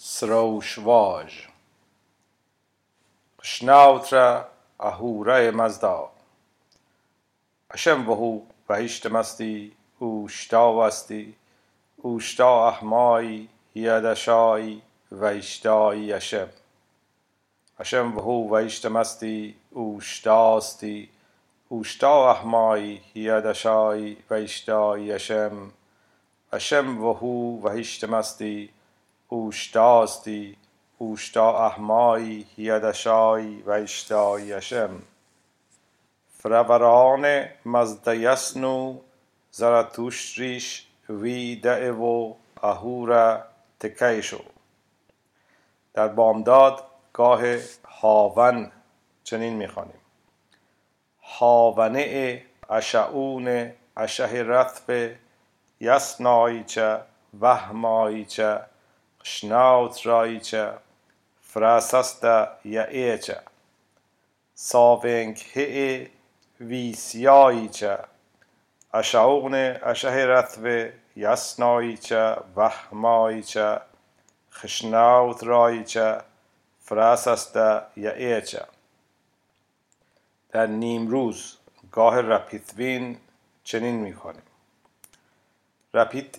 سروش واژ. شناوتر اهوره مزدا. اشم وهو بهشت مستی اوشتا وستی. اوشتا احمای یدشای ویشتای اشم. اشم وهو بهشت مستی اوشتاستی اوشتا احمای یدشای ویشتای اشم. اشم وهو بهشت مستی ushtasti اوشتا احمای یدشای و اشتای یشم. فروران مزدیسنو زرتوشتریش وی دعو اهورا تکیشو در بامداد گاه هاون چنین می‌خوانیم. هاونه اشعون شه رثف یسنایچه شناوت رایچه فراسستا یا ایچه ساوینگ هی ویسیاییچه اشاغن اشه رتو یسناییچه وحماییچه خشناوت رایچه فراسستا یا ایچه در نیم روز گاه رپیتوین چنین می‌کنیم. رپیت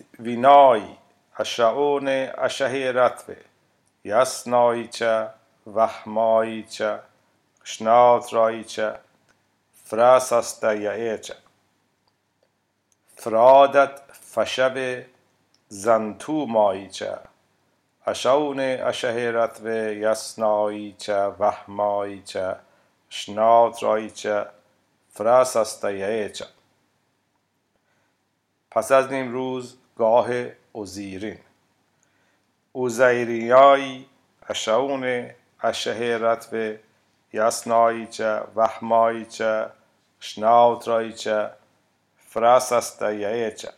اشهی رتوه یسنایچه وحمایچه شناترایچه فراسسته یعیچه فرادت فشب زنتو مایچه اشعون اشهی رتوه یسنایچه وحمایچه شناترایچه فراسسته یعیچه پس از نیم روز گاه اوزیرین اوزیریای اشعون اشهه رتوه یسنایچه وحمایچه شناوترایچه فراسسته یعیچه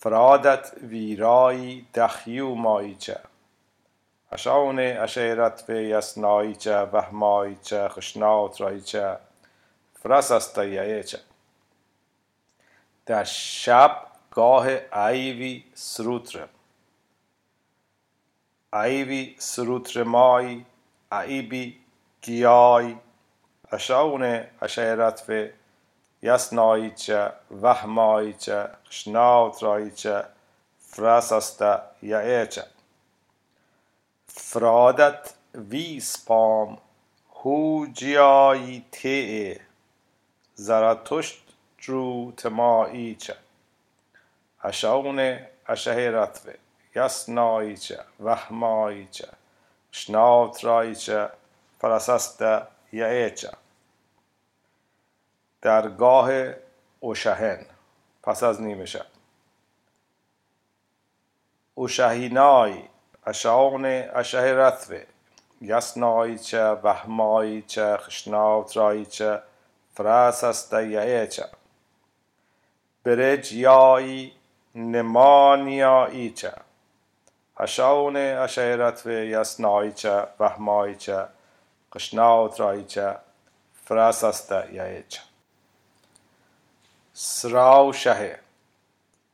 فرادت ویرای دخیو مایچه اشعون اشهه رتوه یسنایچه وحمایچه خشناوترایچه فراسسته یعیچه در شب گاه ایوی سروتر. ایوی سروتر مای ایبی گیای. اشاون اشیرتف یسنایچه وحمایچه شناوترایچه فراسسته یعیچه فرادت ویسپام هو جیای تی زراتشت درو تماییچه اشعون اشهه رتوه یسنایچه وحمایچه شناوترایچه فرسست یعیچه در گاه اوشهن پس از نیمه شب اوشهینای اشعون اشهه رتوه یسنایچه وحمایچه خشناوترایچه فرسست یعیچه برج یای نمانیایچه اشاون اشیرتو یسنایچه وحمایچه قشناوترایچه فراسسته یایچه. سراو شه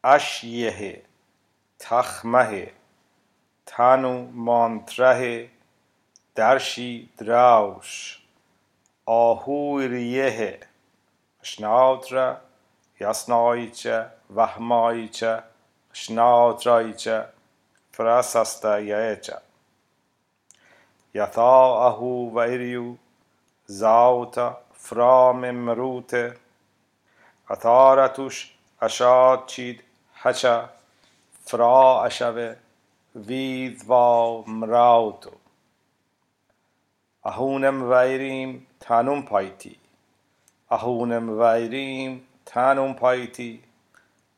اشیه تخمه تانو مانتره درشی دراوش آهوریه قشناوتره یسنایچه وحمایچه شناوترایچه فراسسته یایچه اهو و ایریو زاوتا فرام مروته اتارتوش اشاد چید حچه فرا اشوه وید و مراوتو اهونم ویریم تانوم پایتی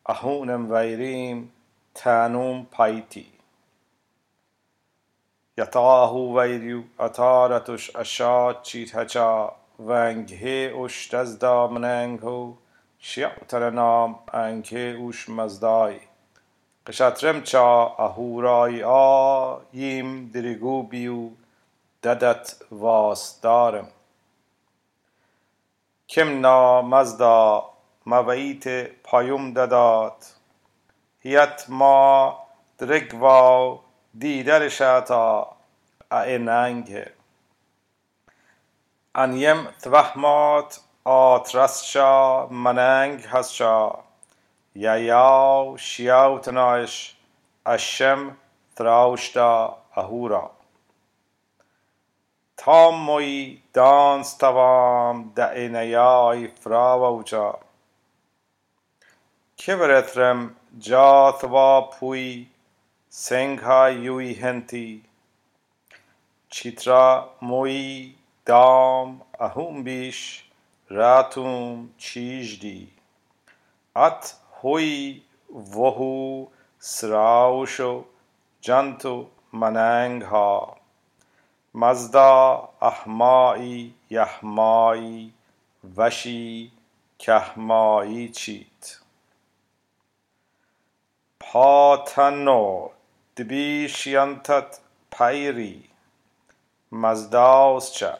اهونم ویریم تانوم پایتی. یتاهو ویریو اتارتش اشاد چیت هچا ونگه اوش تزدا مننگو شیعتر نام انکه اوش مزدای. قشترم چا اهورای آیم دریگو بیو ددت دارم کم نا مویت پایوم دادات هیت ما درگواو دیدر تا ننگ. انیم توهمات آترسشا مننگ هستشا یا شیاوتنایش اشم تراوشتا اهورا. تام موی دانس توام دعنیای فراوجا کبرترم جاثوا پوی سنگها یوی هنتی. چیترا موی دام اهوم بیش راتوم چیجدی ات هوی وهو سراوشو جنتو مننگ ها. مزدا احمایی یحمایی وشی کهمایی چیت. پاتنو دبیشینتت پیری مزداوسچه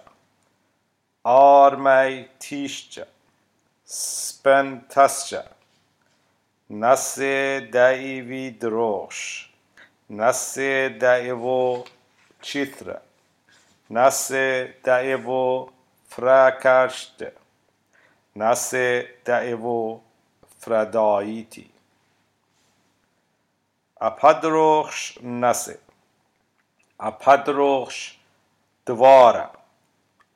آرمی تیشچه سپنتسچه نس دایوی دروش نس دایو چیتره نس دایو فرکشت نس دایو فرداییتی اپدروخش نسه اپدروخش دواره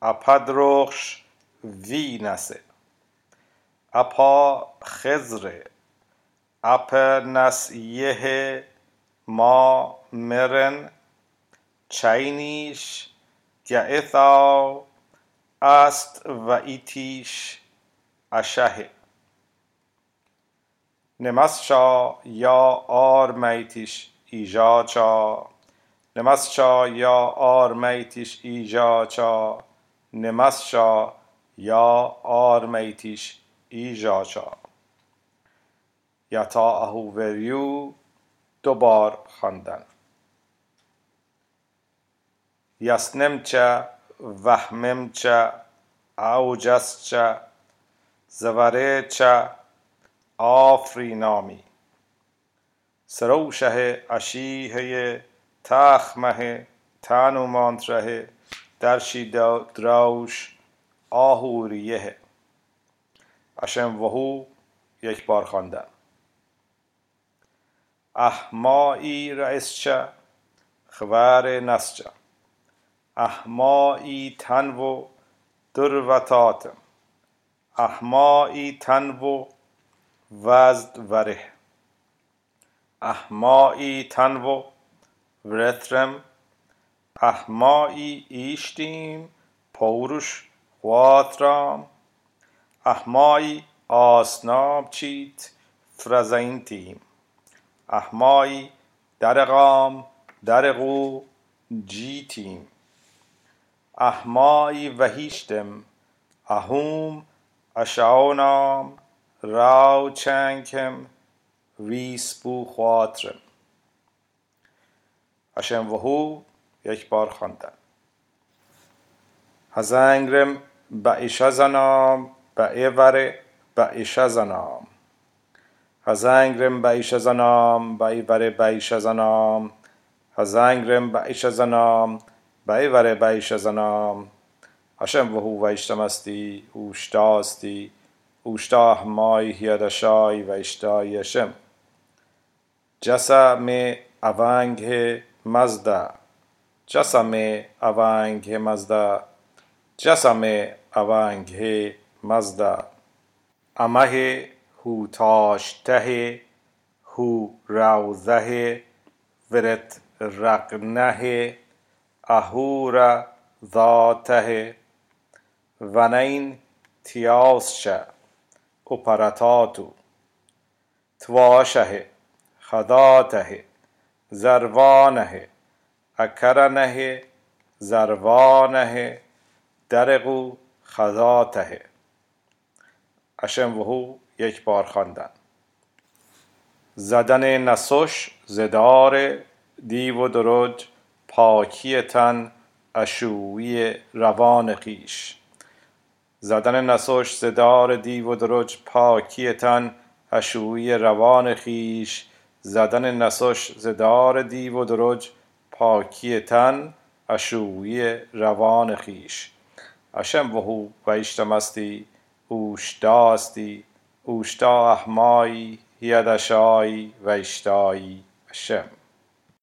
اپدروخش وی نسه اپا خزره اپ نسیه ما مرن چینیش گعثا است و ایتیش اشهه نمسچا یا آرمیتیش ایجاچا نمسچا یا آرمیتیش ایجاچا نمسچا یا آرمیتیش ایجاچا یتا اهو وریو دوبار خواندن یسنمچه وهممچه اوجسچه زورچه آفرینامی. سروشه اشیه تخمه تانو مانتره درشی دروش آهوریه. اشم وهو یک بار خواندن احمایی رئیسچه خوار نسچه احمایی تنو دروتاتم احمایی تنو وزد وره. احمایی تنو ورترم. احمایی ایشتیم پوروش خواترام. احمایی آسناب چیت فرزینتیم. احمایی درقام درقو جیتیم. احمایی وهیشتم اهوم اشاونام راو چنکم ویسپو خواترم اشم وهو یک بار خواندن هزنگرم با ایشا زنام با ایوره با ایشا زنام. هزنگرم با ایشا زنام با ایوره با ایشا زنام. هزنگرم با ایشا زنام با ایوره با ایشا زنام. هشم وهو ویشتمستی اوشتاستی اوشتاه مای هیادشای و اشتایشم جسا می اوانگ مزدا جسا می اوانگ مزدا جسا می اوانگ مزدا امه هو تاشته هو روزه ورت رقنه اهورا ذاته ونین تیاسشه اپراتاتو تواشه خداته زروانه اکرنه زروانه درقو خداته. اشم وهو یک بار خواندن. زدن نسوش زدار دیو و درج پاکی تن اشویی روان خیش. زدن نسوش زدار دیو و درج پاکیتان هشوی روان خیش زدن نسوش زدار دیو و درج پاکیتان هشوی روان خیش اشم و هو و استی اوشتا استی. اوشتا احمایی هیدشایی و اشتایی اشم.